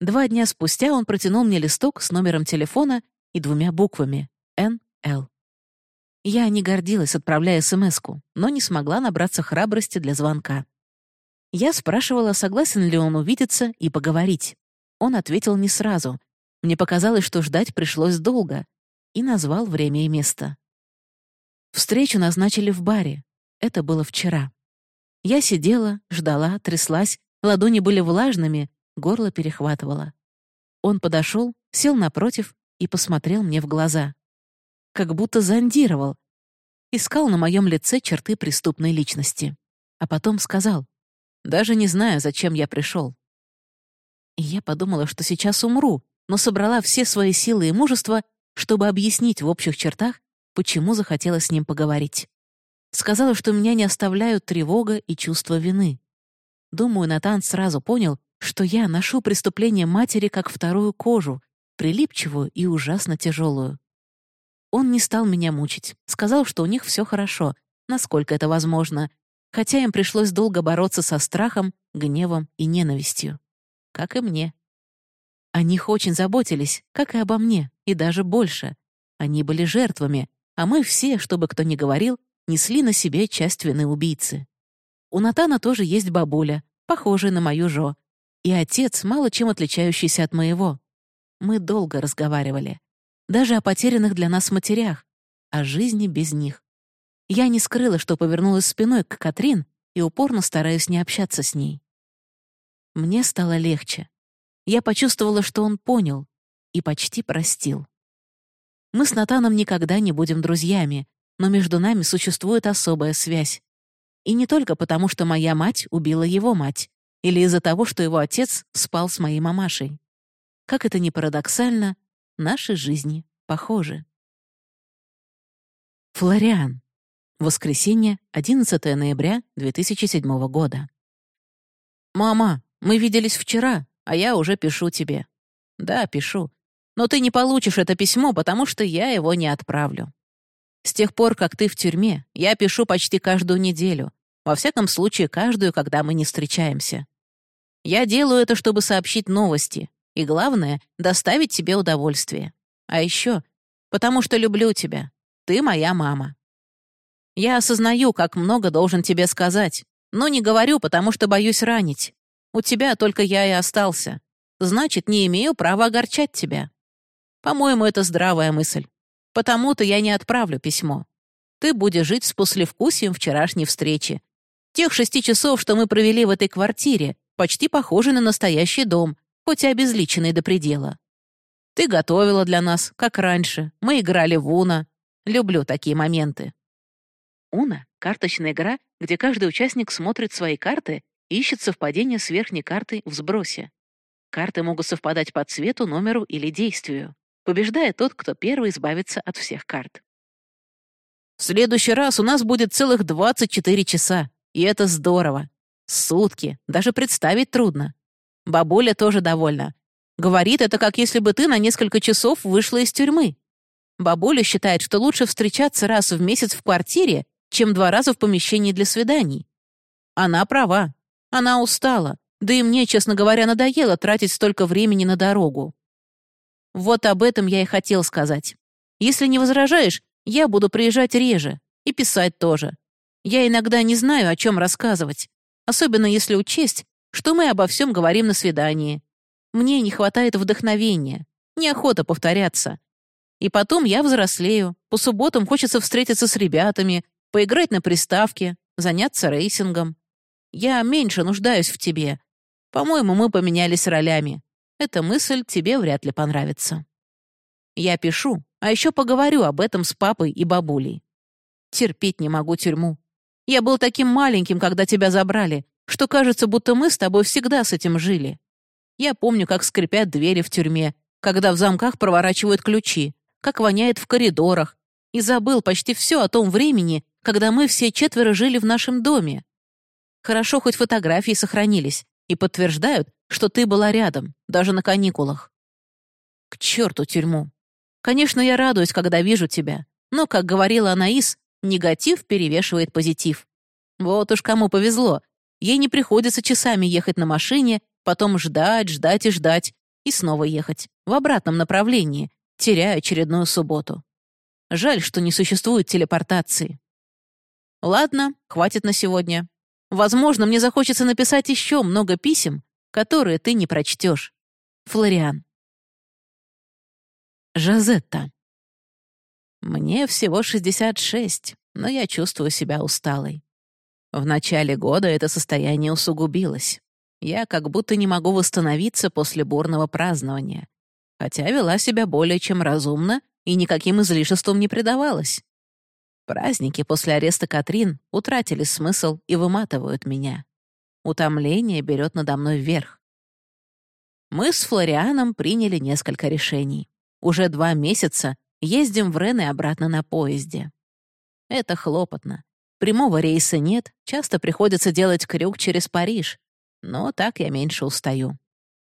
Два дня спустя он протянул мне листок с номером телефона и двумя буквами — «НЛ». Я не гордилась, отправляя смс но не смогла набраться храбрости для звонка. Я спрашивала, согласен ли он увидеться и поговорить. Он ответил не сразу. Мне показалось, что ждать пришлось долго. И назвал время и место. Встречу назначили в баре. Это было вчера. Я сидела, ждала, тряслась, ладони были влажными, горло перехватывало. Он подошел, сел напротив и посмотрел мне в глаза как будто зондировал. Искал на моем лице черты преступной личности. А потом сказал, «Даже не знаю, зачем я пришел». И я подумала, что сейчас умру, но собрала все свои силы и мужество, чтобы объяснить в общих чертах, почему захотела с ним поговорить. Сказала, что меня не оставляют тревога и чувство вины. Думаю, Натан сразу понял, что я ношу преступление матери как вторую кожу, прилипчивую и ужасно тяжелую. Он не стал меня мучить. Сказал, что у них все хорошо, насколько это возможно, хотя им пришлось долго бороться со страхом, гневом и ненавистью. Как и мне. О них очень заботились, как и обо мне, и даже больше. Они были жертвами, а мы все, чтобы кто ни говорил, несли на себе часть вины убийцы. У Натана тоже есть бабуля, похожая на мою Жо, и отец, мало чем отличающийся от моего. Мы долго разговаривали даже о потерянных для нас матерях, о жизни без них. Я не скрыла, что повернулась спиной к Катрин и упорно стараюсь не общаться с ней. Мне стало легче. Я почувствовала, что он понял и почти простил. Мы с Натаном никогда не будем друзьями, но между нами существует особая связь. И не только потому, что моя мать убила его мать, или из-за того, что его отец спал с моей мамашей. Как это ни парадоксально, Наши жизни похожи. Флориан. Воскресенье, 11 ноября 2007 года. «Мама, мы виделись вчера, а я уже пишу тебе». «Да, пишу. Но ты не получишь это письмо, потому что я его не отправлю. С тех пор, как ты в тюрьме, я пишу почти каждую неделю. Во всяком случае, каждую, когда мы не встречаемся. Я делаю это, чтобы сообщить новости. И главное — доставить тебе удовольствие. А еще, потому что люблю тебя. Ты моя мама. Я осознаю, как много должен тебе сказать, но не говорю, потому что боюсь ранить. У тебя только я и остался. Значит, не имею права огорчать тебя. По-моему, это здравая мысль. Потому-то я не отправлю письмо. Ты будешь жить с послевкусием вчерашней встречи. Тех шести часов, что мы провели в этой квартире, почти похожи на настоящий дом, хоть и обезличенный до предела. Ты готовила для нас, как раньше. Мы играли в Уна. Люблю такие моменты. Уна — карточная игра, где каждый участник смотрит свои карты и ищет совпадение с верхней картой в сбросе. Карты могут совпадать по цвету, номеру или действию. Побеждает тот, кто первый избавится от всех карт. В следующий раз у нас будет целых 24 часа, и это здорово. Сутки, даже представить трудно. Бабуля тоже довольна. Говорит, это как если бы ты на несколько часов вышла из тюрьмы. Бабуля считает, что лучше встречаться раз в месяц в квартире, чем два раза в помещении для свиданий. Она права. Она устала. Да и мне, честно говоря, надоело тратить столько времени на дорогу. Вот об этом я и хотел сказать. Если не возражаешь, я буду приезжать реже. И писать тоже. Я иногда не знаю, о чем рассказывать. Особенно если учесть, что мы обо всем говорим на свидании. Мне не хватает вдохновения. Неохота повторяться. И потом я взрослею. По субботам хочется встретиться с ребятами, поиграть на приставке, заняться рейсингом. Я меньше нуждаюсь в тебе. По-моему, мы поменялись ролями. Эта мысль тебе вряд ли понравится. Я пишу, а еще поговорю об этом с папой и бабулей. Терпеть не могу тюрьму. Я был таким маленьким, когда тебя забрали, что кажется, будто мы с тобой всегда с этим жили. Я помню, как скрипят двери в тюрьме, когда в замках проворачивают ключи, как воняет в коридорах, и забыл почти все о том времени, когда мы все четверо жили в нашем доме. Хорошо, хоть фотографии сохранились и подтверждают, что ты была рядом, даже на каникулах. К черту тюрьму. Конечно, я радуюсь, когда вижу тебя, но, как говорила Анаис, негатив перевешивает позитив. Вот уж кому повезло. Ей не приходится часами ехать на машине, потом ждать, ждать и ждать, и снова ехать, в обратном направлении, теряя очередную субботу. Жаль, что не существует телепортации. Ладно, хватит на сегодня. Возможно, мне захочется написать еще много писем, которые ты не прочтешь. Флориан. Жазетта. Мне всего 66, но я чувствую себя усталой. В начале года это состояние усугубилось. Я как будто не могу восстановиться после бурного празднования, хотя вела себя более чем разумно и никаким излишеством не предавалась. Праздники после ареста Катрин утратили смысл и выматывают меня. Утомление берет надо мной вверх. Мы с Флорианом приняли несколько решений. Уже два месяца ездим в Рен и обратно на поезде. Это хлопотно. Прямого рейса нет, часто приходится делать крюк через Париж. Но так я меньше устаю.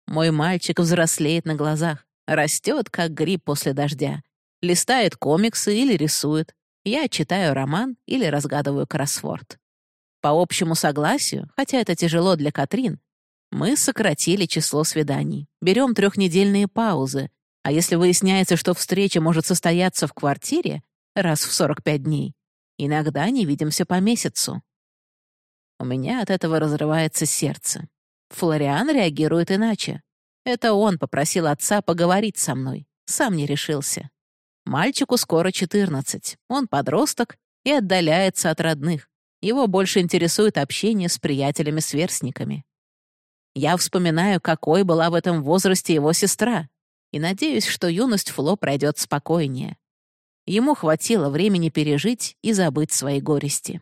Мой мальчик взрослеет на глазах, растет, как гриб после дождя. Листает комиксы или рисует. Я читаю роман или разгадываю кроссворд. По общему согласию, хотя это тяжело для Катрин, мы сократили число свиданий, берем трехнедельные паузы, а если выясняется, что встреча может состояться в квартире раз в 45 дней, иногда не видимся по месяцу. У меня от этого разрывается сердце. Флориан реагирует иначе. Это он попросил отца поговорить со мной, сам не решился. Мальчику скоро 14, он подросток и отдаляется от родных. Его больше интересует общение с приятелями-сверстниками. Я вспоминаю, какой была в этом возрасте его сестра, и надеюсь, что юность Фло пройдет спокойнее. Ему хватило времени пережить и забыть свои горести.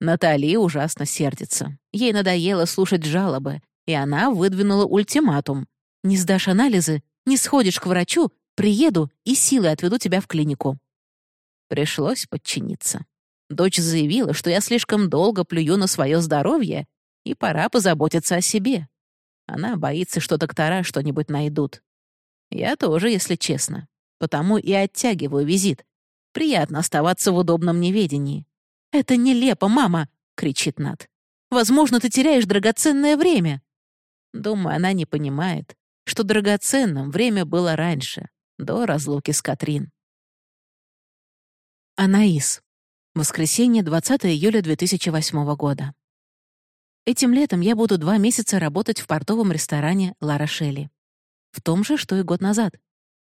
Натали ужасно сердится. Ей надоело слушать жалобы, и она выдвинула ультиматум. «Не сдашь анализы, не сходишь к врачу, приеду и силой отведу тебя в клинику». Пришлось подчиниться. Дочь заявила, что я слишком долго плюю на свое здоровье, и пора позаботиться о себе. Она боится, что доктора что-нибудь найдут. Я тоже, если честно. Потому и оттягиваю визит. Приятно оставаться в удобном неведении. «Это нелепо, мама!» — кричит Над. «Возможно, ты теряешь драгоценное время». Думаю, она не понимает, что драгоценным время было раньше, до разлуки с Катрин. Анаис. Воскресенье, 20 июля 2008 года. Этим летом я буду два месяца работать в портовом ресторане «Ла Рошели». В том же, что и год назад.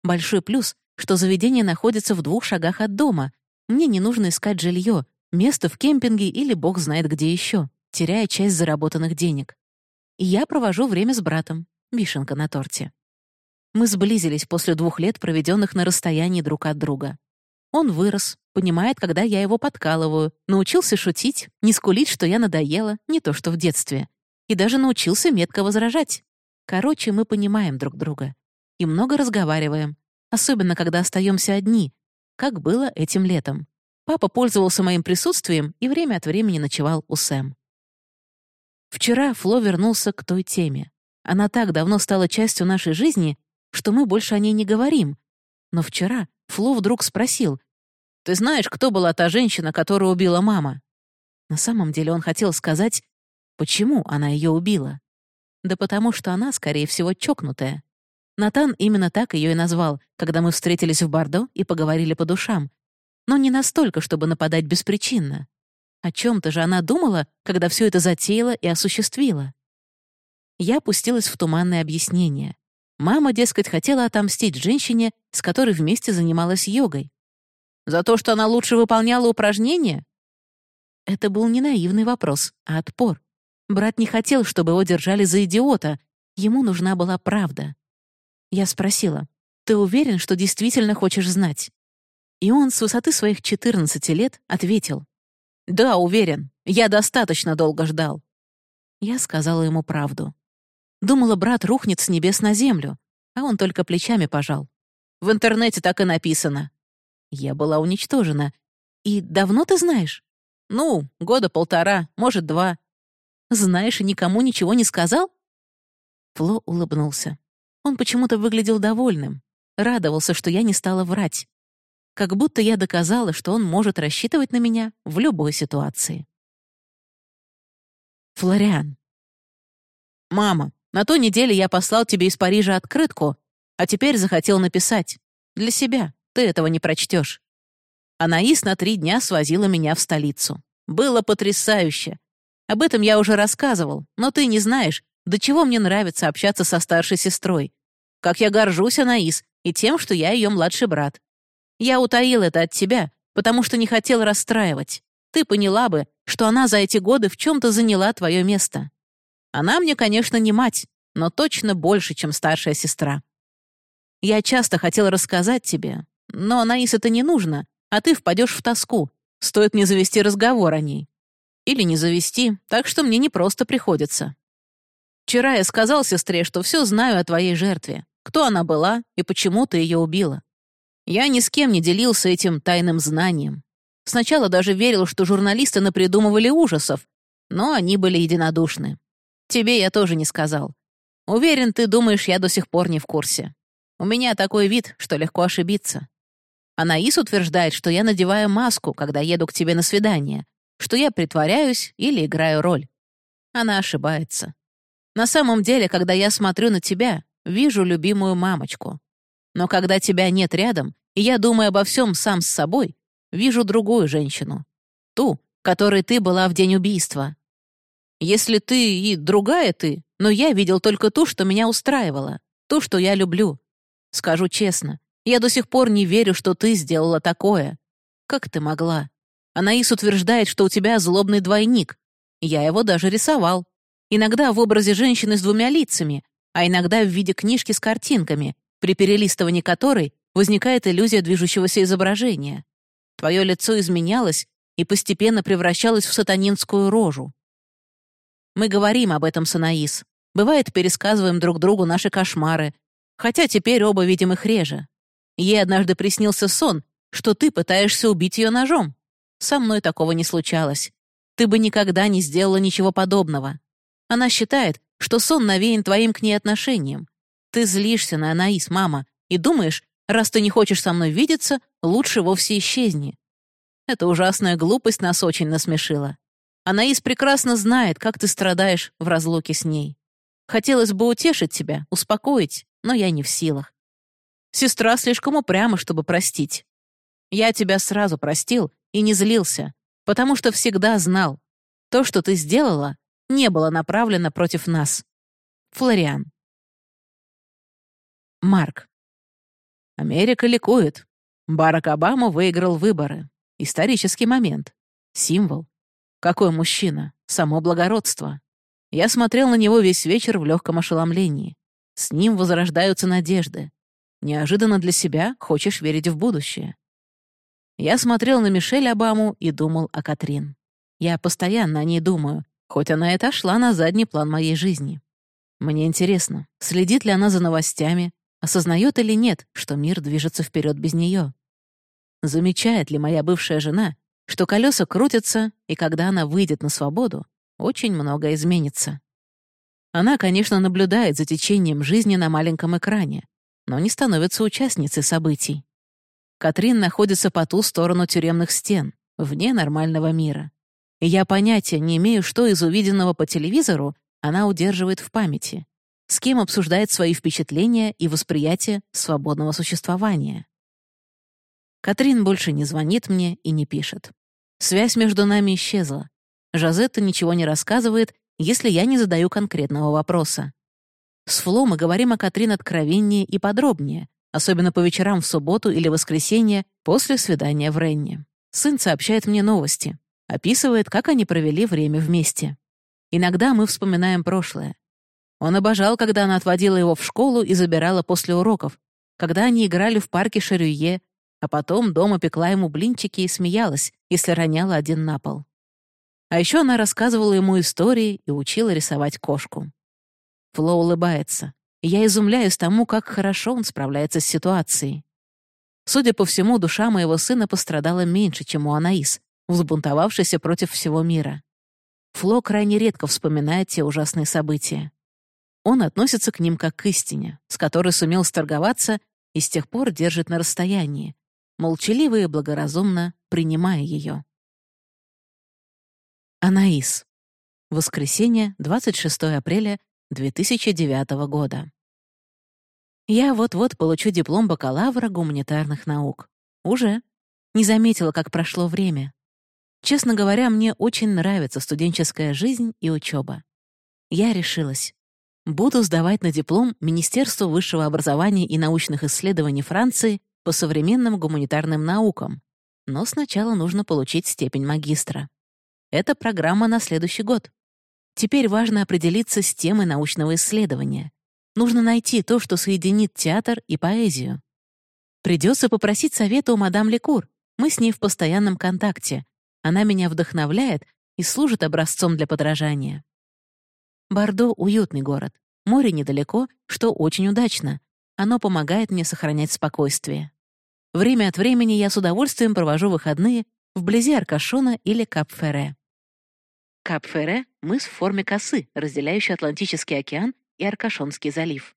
Большой плюс, что заведение находится в двух шагах от дома. Мне не нужно искать жилье, место в кемпинге или бог знает где еще, теряя часть заработанных денег. И я провожу время с братом. Вишенка на торте. Мы сблизились после двух лет, проведенных на расстоянии друг от друга. Он вырос, понимает, когда я его подкалываю, научился шутить, не скулить, что я надоела, не то что в детстве. И даже научился метко возражать. Короче, мы понимаем друг друга. И много разговариваем. Особенно, когда остаемся одни, как было этим летом. Папа пользовался моим присутствием и время от времени ночевал у Сэм. Вчера Фло вернулся к той теме. Она так давно стала частью нашей жизни, что мы больше о ней не говорим. Но вчера Фло вдруг спросил, «Ты знаешь, кто была та женщина, которую убила мама?» На самом деле он хотел сказать, почему она ее убила. Да потому что она, скорее всего, чокнутая. Натан именно так ее и назвал, когда мы встретились в Бордо и поговорили по душам. Но не настолько, чтобы нападать беспричинно. О чем то же она думала, когда все это затеяла и осуществила. Я опустилась в туманное объяснение. Мама, дескать, хотела отомстить женщине, с которой вместе занималась йогой. За то, что она лучше выполняла упражнения? Это был не наивный вопрос, а отпор. Брат не хотел, чтобы его держали за идиота. Ему нужна была правда. Я спросила, «Ты уверен, что действительно хочешь знать?» И он с высоты своих 14 лет ответил, «Да, уверен. Я достаточно долго ждал». Я сказала ему правду. Думала, брат рухнет с небес на землю, а он только плечами пожал. В интернете так и написано. Я была уничтожена. И давно ты знаешь? Ну, года полтора, может, два. Знаешь и никому ничего не сказал? Фло улыбнулся. Он почему-то выглядел довольным, радовался, что я не стала врать. Как будто я доказала, что он может рассчитывать на меня в любой ситуации. Флориан. «Мама, на той неделе я послал тебе из Парижа открытку, а теперь захотел написать. Для себя. Ты этого не прочтешь. Анаис на три дня свозила меня в столицу. Было потрясающе. Об этом я уже рассказывал, но ты не знаешь, до чего мне нравится общаться со старшей сестрой. Как я горжусь, Анаис, и тем, что я ее младший брат. Я утаил это от тебя, потому что не хотел расстраивать. Ты поняла бы, что она за эти годы в чем-то заняла твое место. Она мне, конечно, не мать, но точно больше, чем старшая сестра. Я часто хотел рассказать тебе, но Анаис это не нужно, а ты впадешь в тоску. Стоит мне завести разговор о ней. Или не завести, так что мне не просто приходится. Вчера я сказал сестре, что все знаю о твоей жертве, кто она была и почему ты ее убила. Я ни с кем не делился этим тайным знанием. Сначала даже верил, что журналисты напридумывали ужасов, но они были единодушны. Тебе я тоже не сказал. Уверен, ты думаешь, я до сих пор не в курсе. У меня такой вид, что легко ошибиться. Анаис утверждает, что я надеваю маску, когда еду к тебе на свидание, что я притворяюсь или играю роль. Она ошибается. На самом деле, когда я смотрю на тебя, вижу любимую мамочку. Но когда тебя нет рядом, и я думаю обо всем сам с собой, вижу другую женщину. Ту, которой ты была в день убийства. Если ты и другая ты, но я видел только ту, что меня устраивала, ту, что я люблю. Скажу честно, я до сих пор не верю, что ты сделала такое. Как ты могла? Анаис утверждает, что у тебя злобный двойник. Я его даже рисовал. Иногда в образе женщины с двумя лицами, а иногда в виде книжки с картинками, при перелистывании которой возникает иллюзия движущегося изображения. Твое лицо изменялось и постепенно превращалось в сатанинскую рожу. Мы говорим об этом с Анаис. Бывает, пересказываем друг другу наши кошмары, хотя теперь оба видим их реже. Ей однажды приснился сон, что ты пытаешься убить ее ножом. Со мной такого не случалось. Ты бы никогда не сделала ничего подобного. Она считает, что сон навеян твоим к ней отношением. Ты злишься на Анаис, мама, и думаешь, раз ты не хочешь со мной видеться, лучше вовсе исчезни. Эта ужасная глупость нас очень насмешила. Анаис прекрасно знает, как ты страдаешь в разлуке с ней. Хотелось бы утешить тебя, успокоить, но я не в силах. Сестра слишком упряма, чтобы простить. Я тебя сразу простил и не злился, потому что всегда знал. То, что ты сделала, не было направлено против нас. Флориан. Марк. Америка ликует. Барак Обама выиграл выборы. Исторический момент. Символ. Какой мужчина. Само благородство. Я смотрел на него весь вечер в легком ошеломлении. С ним возрождаются надежды. Неожиданно для себя хочешь верить в будущее. Я смотрел на Мишель Обаму и думал о Катрин. Я постоянно о ней думаю, хоть она и шла на задний план моей жизни. Мне интересно, следит ли она за новостями, осознает или нет, что мир движется вперед без нее. Замечает ли моя бывшая жена, что колеса крутятся, и когда она выйдет на свободу, очень много изменится. Она, конечно, наблюдает за течением жизни на маленьком экране, но не становится участницей событий. Катрин находится по ту сторону тюремных стен, вне нормального мира. И я понятия не имею, что из увиденного по телевизору она удерживает в памяти, с кем обсуждает свои впечатления и восприятие свободного существования. Катрин больше не звонит мне и не пишет. Связь между нами исчезла. Жазетта ничего не рассказывает, если я не задаю конкретного вопроса. С Фло мы говорим о Катрин откровеннее и подробнее, особенно по вечерам в субботу или воскресенье после свидания в Ренне. Сын сообщает мне новости, описывает, как они провели время вместе. Иногда мы вспоминаем прошлое. Он обожал, когда она отводила его в школу и забирала после уроков, когда они играли в парке Шарюе, а потом дома пекла ему блинчики и смеялась, если роняла один на пол. А еще она рассказывала ему истории и учила рисовать кошку. Фло улыбается, я изумляюсь тому, как хорошо он справляется с ситуацией. Судя по всему, душа моего сына пострадала меньше, чем у Анаис, взбунтовавшейся против всего мира. Фло крайне редко вспоминает те ужасные события. Он относится к ним как к истине, с которой сумел сторговаться и с тех пор держит на расстоянии, молчаливо и благоразумно принимая ее. Анаис. Воскресенье, 26 апреля 2009 года. Я вот-вот получу диплом бакалавра гуманитарных наук. Уже. Не заметила, как прошло время. Честно говоря, мне очень нравится студенческая жизнь и учеба. Я решилась. Буду сдавать на диплом Министерству высшего образования и научных исследований Франции по современным гуманитарным наукам, но сначала нужно получить степень магистра. Это программа на следующий год. Теперь важно определиться с темой научного исследования. Нужно найти то, что соединит театр и поэзию. Придется попросить совета у мадам Лекур. Мы с ней в постоянном контакте. Она меня вдохновляет и служит образцом для подражания. Бордо — уютный город. Море недалеко, что очень удачно. Оно помогает мне сохранять спокойствие. Время от времени я с удовольствием провожу выходные вблизи Аркашона или Кап-Ферре. Кап-Ферре — мыс в форме косы, разделяющий Атлантический океан и Аркашонский залив.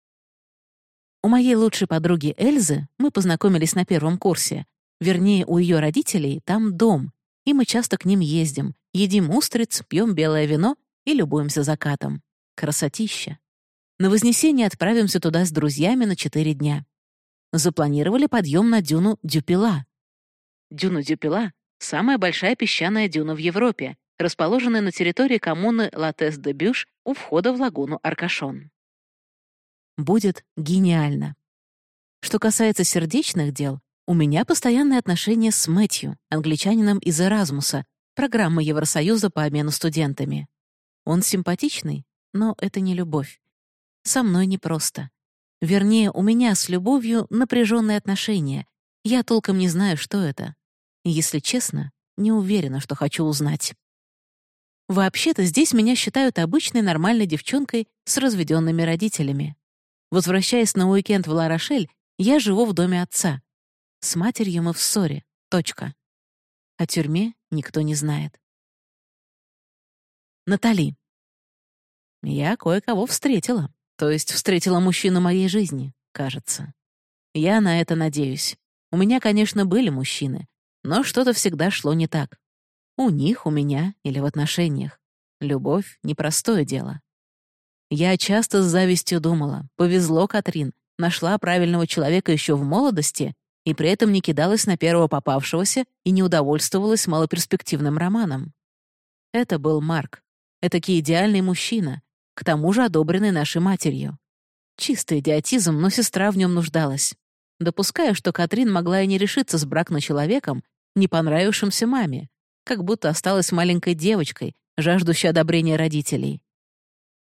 У моей лучшей подруги Эльзы мы познакомились на первом курсе. Вернее, у ее родителей там дом, и мы часто к ним ездим, едим устриц, пьем белое вино и любуемся закатом. Красотища. На Вознесение отправимся туда с друзьями на четыре дня. Запланировали подъем на дюну Дюпила. Дюна Дюпила — самая большая песчаная дюна в Европе, расположенная на территории коммуны Латес-де-Бюш у входа в лагуну Аркашон. Будет гениально. Что касается сердечных дел, у меня постоянные отношения с Мэтью, англичанином из Эразмуса, программы Евросоюза по обмену студентами. Он симпатичный, но это не любовь. Со мной непросто. Вернее, у меня с любовью напряженные отношения. Я толком не знаю, что это. Если честно, не уверена, что хочу узнать. Вообще-то здесь меня считают обычной нормальной девчонкой с разведенными родителями. Возвращаясь на уикенд в Ла-Рошель, я живу в доме отца. С матерью мы в ссоре. Точка. О тюрьме никто не знает. Натали. Я кое-кого встретила. То есть встретила мужчину моей жизни, кажется. Я на это надеюсь. У меня, конечно, были мужчины, но что-то всегда шло не так. У них, у меня или в отношениях. Любовь — непростое дело. Я часто с завистью думала, повезло Катрин, нашла правильного человека еще в молодости и при этом не кидалась на первого попавшегося и не удовольствовалась малоперспективным романом. Это был Марк. Этакий идеальный мужчина, к тому же одобренный нашей матерью. Чистый идиотизм, но сестра в нем нуждалась. Допуская, что Катрин могла и не решиться с браком человеком, не понравившимся маме, как будто осталась маленькой девочкой, жаждущей одобрения родителей.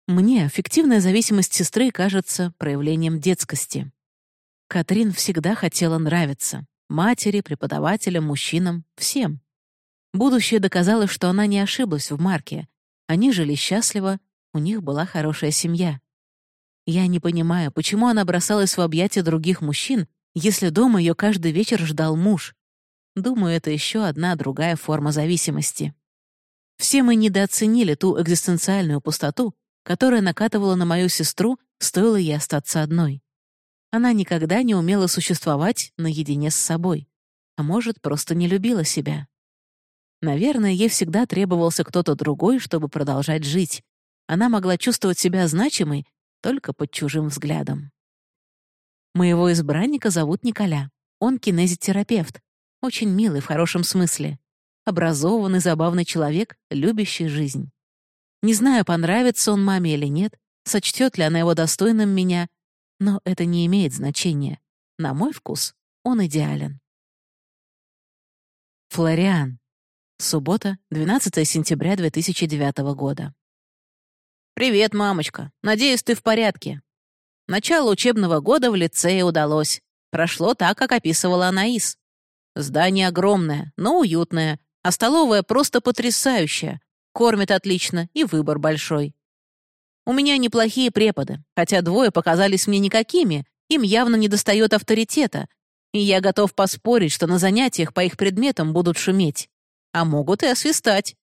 Мне фиктивная зависимость сестры кажется проявлением детскости. Катрин всегда хотела нравиться. Матери, преподавателям, мужчинам, всем. Будущее доказало, что она не ошиблась в Марке. Они жили счастливо, у них была хорошая семья. Я не понимаю, почему она бросалась в объятия других мужчин, если дома ее каждый вечер ждал муж. Думаю, это еще одна другая форма зависимости. Все мы недооценили ту экзистенциальную пустоту, которая накатывала на мою сестру, стоило ей остаться одной. Она никогда не умела существовать наедине с собой, а может, просто не любила себя. Наверное, ей всегда требовался кто-то другой, чтобы продолжать жить. Она могла чувствовать себя значимой только под чужим взглядом. Моего избранника зовут Николя. Он кинезитерапевт. Очень милый в хорошем смысле. Образованный, забавный человек, любящий жизнь. Не знаю, понравится он маме или нет, сочтет ли она его достойным меня, но это не имеет значения. На мой вкус он идеален. Флориан. Суббота, 12 сентября 2009 года. «Привет, мамочка. Надеюсь, ты в порядке. Начало учебного года в лицее удалось. Прошло так, как описывала Анаис. Здание огромное, но уютное, а столовая просто потрясающая. Кормит отлично и выбор большой. У меня неплохие преподы, хотя двое показались мне никакими, им явно недостает авторитета, и я готов поспорить, что на занятиях по их предметам будут шуметь а могут и освистать.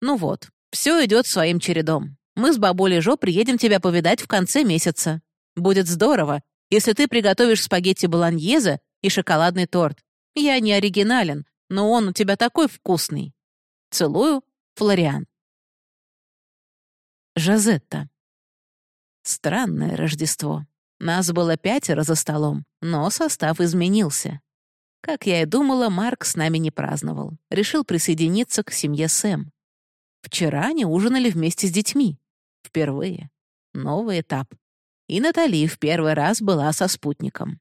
Ну вот, все идет своим чередом. Мы с бабулей Жо приедем тебя повидать в конце месяца. Будет здорово, если ты приготовишь спагетти болоньезе и шоколадный торт. Я не оригинален, но он у тебя такой вкусный. Целую, Флориан. Жазетта. Странное Рождество. Нас было пятеро за столом, но состав изменился. Как я и думала, Марк с нами не праздновал. Решил присоединиться к семье Сэм. Вчера они ужинали вместе с детьми. Впервые. Новый этап. И Натали в первый раз была со спутником.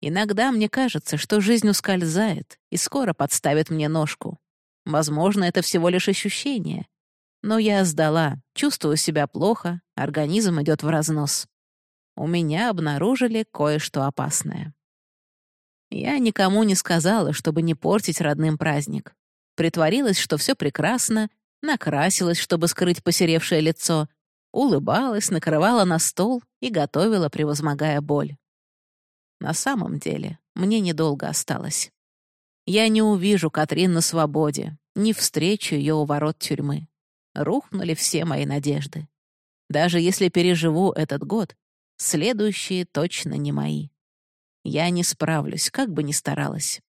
Иногда мне кажется, что жизнь ускользает и скоро подставит мне ножку. Возможно, это всего лишь ощущение. Но я сдала, чувствую себя плохо, организм идет в разнос. У меня обнаружили кое-что опасное. Я никому не сказала, чтобы не портить родным праздник. Притворилась, что все прекрасно, накрасилась, чтобы скрыть посеревшее лицо, улыбалась, накрывала на стол и готовила, превозмогая боль. На самом деле, мне недолго осталось. Я не увижу Катрин на свободе, не встречу ее у ворот тюрьмы. Рухнули все мои надежды. Даже если переживу этот год, следующие точно не мои. Я не справлюсь, как бы ни старалась.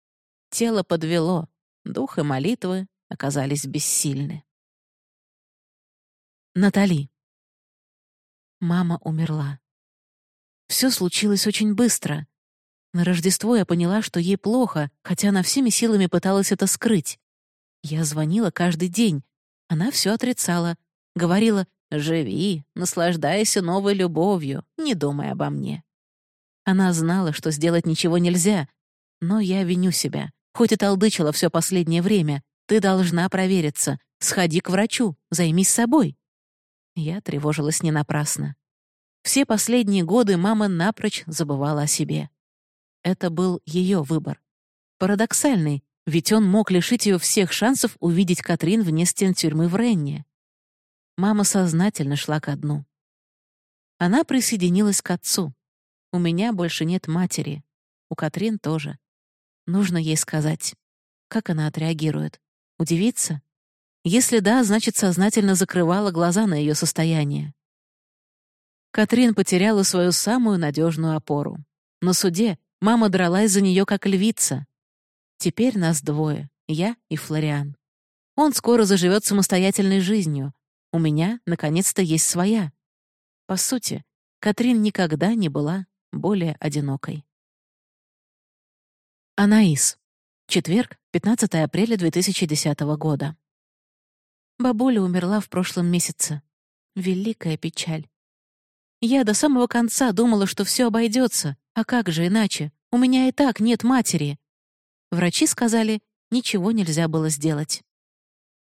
Тело подвело, дух и молитвы оказались бессильны. Натали. Мама умерла. Все случилось очень быстро. На Рождество я поняла, что ей плохо, хотя она всеми силами пыталась это скрыть. Я звонила каждый день. Она все отрицала. Говорила «Живи, наслаждайся новой любовью, не думай обо мне». Она знала, что сделать ничего нельзя. Но я виню себя. Хоть и толдычила все последнее время, ты должна провериться. Сходи к врачу, займись собой. Я тревожилась не напрасно. Все последние годы мама напрочь забывала о себе. Это был ее выбор. Парадоксальный, ведь он мог лишить ее всех шансов увидеть Катрин вне стен тюрьмы в Ренне. Мама сознательно шла ко дну. Она присоединилась к отцу. У меня больше нет матери. У Катрин тоже. Нужно ей сказать. Как она отреагирует? Удивится? Если да, значит, сознательно закрывала глаза на ее состояние. Катрин потеряла свою самую надежную опору. На суде мама дралась за нее как львица. Теперь нас двое, я и Флориан. Он скоро заживет самостоятельной жизнью. У меня, наконец-то, есть своя. По сути, Катрин никогда не была более одинокой. Анаис. Четверг, 15 апреля 2010 года. Бабуля умерла в прошлом месяце. Великая печаль. Я до самого конца думала, что все обойдется, а как же иначе? У меня и так нет матери. Врачи сказали, ничего нельзя было сделать.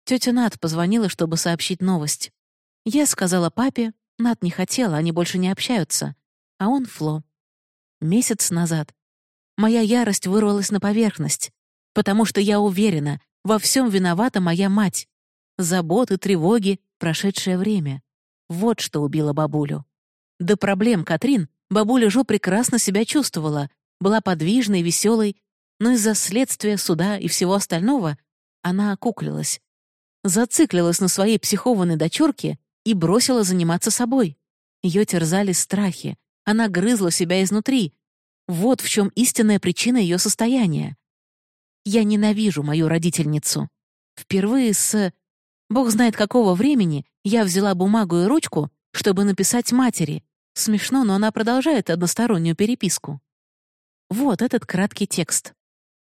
Тетя Над позвонила, чтобы сообщить новость. Я сказала папе, Над не хотела, они больше не общаются, а он Фло. Месяц назад. Моя ярость вырвалась на поверхность, потому что я уверена, во всем виновата моя мать. Заботы, тревоги, прошедшее время. Вот что убило бабулю. До проблем Катрин бабуля Жо прекрасно себя чувствовала, была подвижной, веселой, но из-за следствия, суда и всего остального она окуклилась. Зациклилась на своей психованной дочурке и бросила заниматься собой. Ее терзали страхи, она грызла себя изнутри. Вот в чем истинная причина ее состояния. Я ненавижу мою родительницу. Впервые с... Бог знает какого времени я взяла бумагу и ручку, чтобы написать матери. Смешно, но она продолжает одностороннюю переписку. Вот этот краткий текст.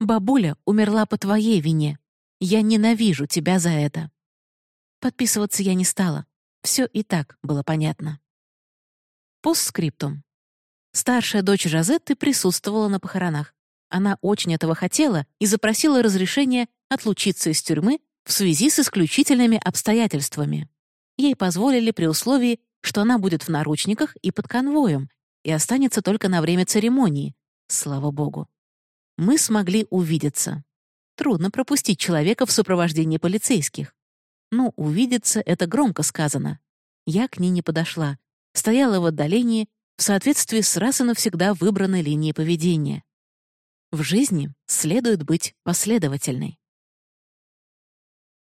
«Бабуля умерла по твоей вине. Я ненавижу тебя за это». Подписываться я не стала. Все и так было понятно. Постскриптум. Старшая дочь Жазетты присутствовала на похоронах. Она очень этого хотела и запросила разрешение отлучиться из тюрьмы в связи с исключительными обстоятельствами. Ей позволили при условии, что она будет в наручниках и под конвоем и останется только на время церемонии. Слава богу. Мы смогли увидеться. Трудно пропустить человека в сопровождении полицейских. Ну, увидеться — это громко сказано. Я к ней не подошла. Стояла в отдалении в соответствии с раз и навсегда выбранной линией поведения. В жизни следует быть последовательной.